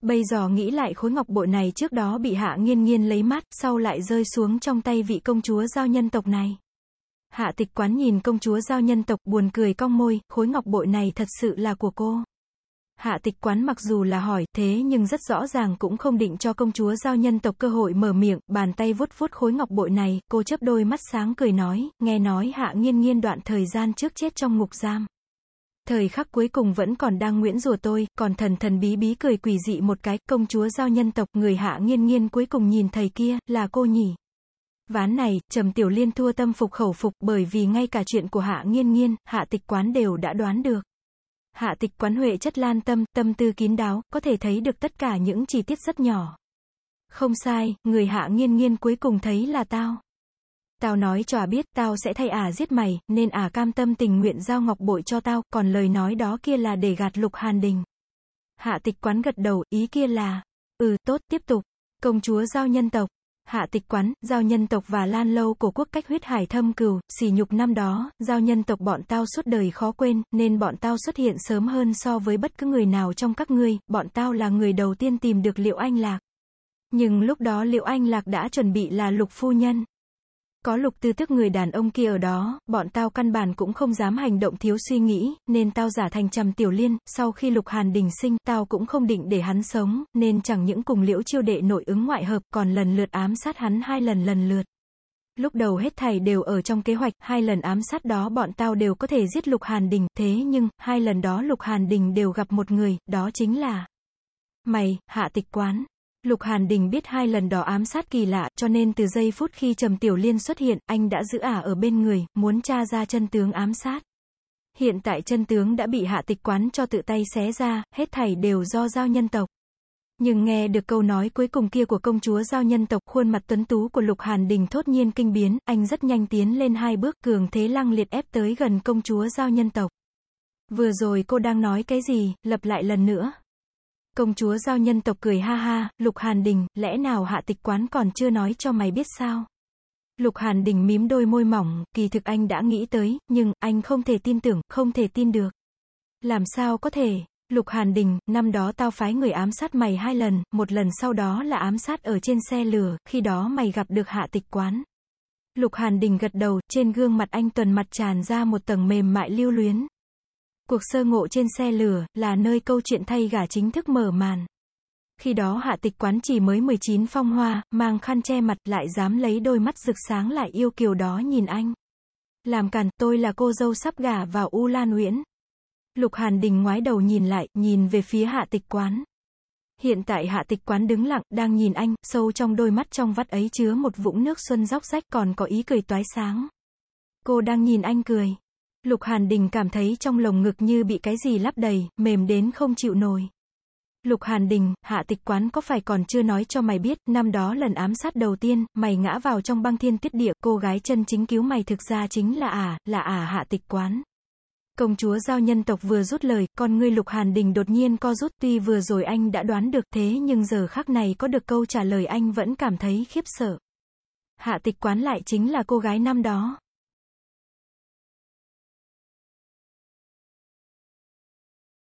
Bây giờ nghĩ lại khối ngọc bội này trước đó bị hạ nghiên nghiên lấy mắt, sau lại rơi xuống trong tay vị công chúa giao nhân tộc này. Hạ tịch quán nhìn công chúa giao nhân tộc buồn cười cong môi, khối ngọc bội này thật sự là của cô. Hạ tịch quán mặc dù là hỏi, thế nhưng rất rõ ràng cũng không định cho công chúa giao nhân tộc cơ hội mở miệng, bàn tay vuốt vuốt khối ngọc bội này, cô chớp đôi mắt sáng cười nói, nghe nói hạ nghiên nghiên đoạn thời gian trước chết trong ngục giam. Thời khắc cuối cùng vẫn còn đang nguyễn rùa tôi, còn thần thần bí bí cười quỷ dị một cái, công chúa giao nhân tộc, người hạ nghiên nghiên cuối cùng nhìn thầy kia, là cô nhỉ. Ván này, Trầm Tiểu Liên thua tâm phục khẩu phục bởi vì ngay cả chuyện của Hạ Nghiên Nghiên, Hạ Tịch Quán đều đã đoán được. Hạ Tịch Quán Huệ chất lan tâm, tâm tư kín đáo, có thể thấy được tất cả những chi tiết rất nhỏ. Không sai, người Hạ Nghiên Nghiên cuối cùng thấy là tao. Tao nói cho ả biết, tao sẽ thay ả giết mày, nên ả cam tâm tình nguyện giao ngọc bội cho tao, còn lời nói đó kia là để gạt Lục Hàn Đình. Hạ Tịch Quán gật đầu, ý kia là, ừ, tốt, tiếp tục. Công chúa giao nhân tộc. Hạ tịch quán, giao nhân tộc và lan lâu của quốc cách huyết hải thâm cừu, xỉ nhục năm đó, giao nhân tộc bọn tao suốt đời khó quên, nên bọn tao xuất hiện sớm hơn so với bất cứ người nào trong các ngươi, bọn tao là người đầu tiên tìm được liệu anh lạc. Nhưng lúc đó liệu anh lạc đã chuẩn bị là lục phu nhân. Có lục tư tức người đàn ông kia ở đó, bọn tao căn bản cũng không dám hành động thiếu suy nghĩ, nên tao giả thành trầm tiểu liên, sau khi lục hàn đình sinh, tao cũng không định để hắn sống, nên chẳng những cùng liễu chiêu đệ nội ứng ngoại hợp, còn lần lượt ám sát hắn hai lần lần lượt. Lúc đầu hết thầy đều ở trong kế hoạch, hai lần ám sát đó bọn tao đều có thể giết Lục Hàn Đình, thế nhưng, hai lần đó Lục Hàn Đình đều gặp một người, đó chính là mày, hạ tịch quán. Lục Hàn Đình biết hai lần đó ám sát kỳ lạ, cho nên từ giây phút khi Trầm Tiểu Liên xuất hiện, anh đã giữ ả ở bên người, muốn tra ra chân tướng ám sát. Hiện tại chân tướng đã bị hạ tịch quán cho tự tay xé ra, hết thảy đều do giao nhân tộc. Nhưng nghe được câu nói cuối cùng kia của công chúa giao nhân tộc, khuôn mặt tuấn tú của Lục Hàn Đình thốt nhiên kinh biến, anh rất nhanh tiến lên hai bước, cường thế lăng liệt ép tới gần công chúa giao nhân tộc. Vừa rồi cô đang nói cái gì, lặp lại lần nữa. Công chúa giao nhân tộc cười ha ha, Lục Hàn Đình, lẽ nào hạ tịch quán còn chưa nói cho mày biết sao? Lục Hàn Đình mím đôi môi mỏng, kỳ thực anh đã nghĩ tới, nhưng, anh không thể tin tưởng, không thể tin được. Làm sao có thể? Lục Hàn Đình, năm đó tao phái người ám sát mày hai lần, một lần sau đó là ám sát ở trên xe lửa, khi đó mày gặp được hạ tịch quán. Lục Hàn Đình gật đầu, trên gương mặt anh tuần mặt tràn ra một tầng mềm mại lưu luyến. Cuộc sơ ngộ trên xe lửa, là nơi câu chuyện thay gả chính thức mở màn. Khi đó hạ tịch quán chỉ mới 19 phong hoa, mang khăn che mặt, lại dám lấy đôi mắt rực sáng lại yêu kiều đó nhìn anh. Làm càn, tôi là cô dâu sắp gả vào U Lan Nguyễn. Lục Hàn Đình ngoái đầu nhìn lại, nhìn về phía hạ tịch quán. Hiện tại hạ tịch quán đứng lặng, đang nhìn anh, sâu trong đôi mắt trong vắt ấy chứa một vũng nước xuân róc rách còn có ý cười toái sáng. Cô đang nhìn anh cười. Lục Hàn Đình cảm thấy trong lồng ngực như bị cái gì lắp đầy, mềm đến không chịu nổi. Lục Hàn Đình, hạ tịch quán có phải còn chưa nói cho mày biết, năm đó lần ám sát đầu tiên, mày ngã vào trong băng thiên tuyết địa, cô gái chân chính cứu mày thực ra chính là ả, à, là ả à hạ tịch quán. Công chúa giao nhân tộc vừa rút lời, con ngươi Lục Hàn Đình đột nhiên co rút, tuy vừa rồi anh đã đoán được thế nhưng giờ khắc này có được câu trả lời anh vẫn cảm thấy khiếp sợ. Hạ tịch quán lại chính là cô gái năm đó.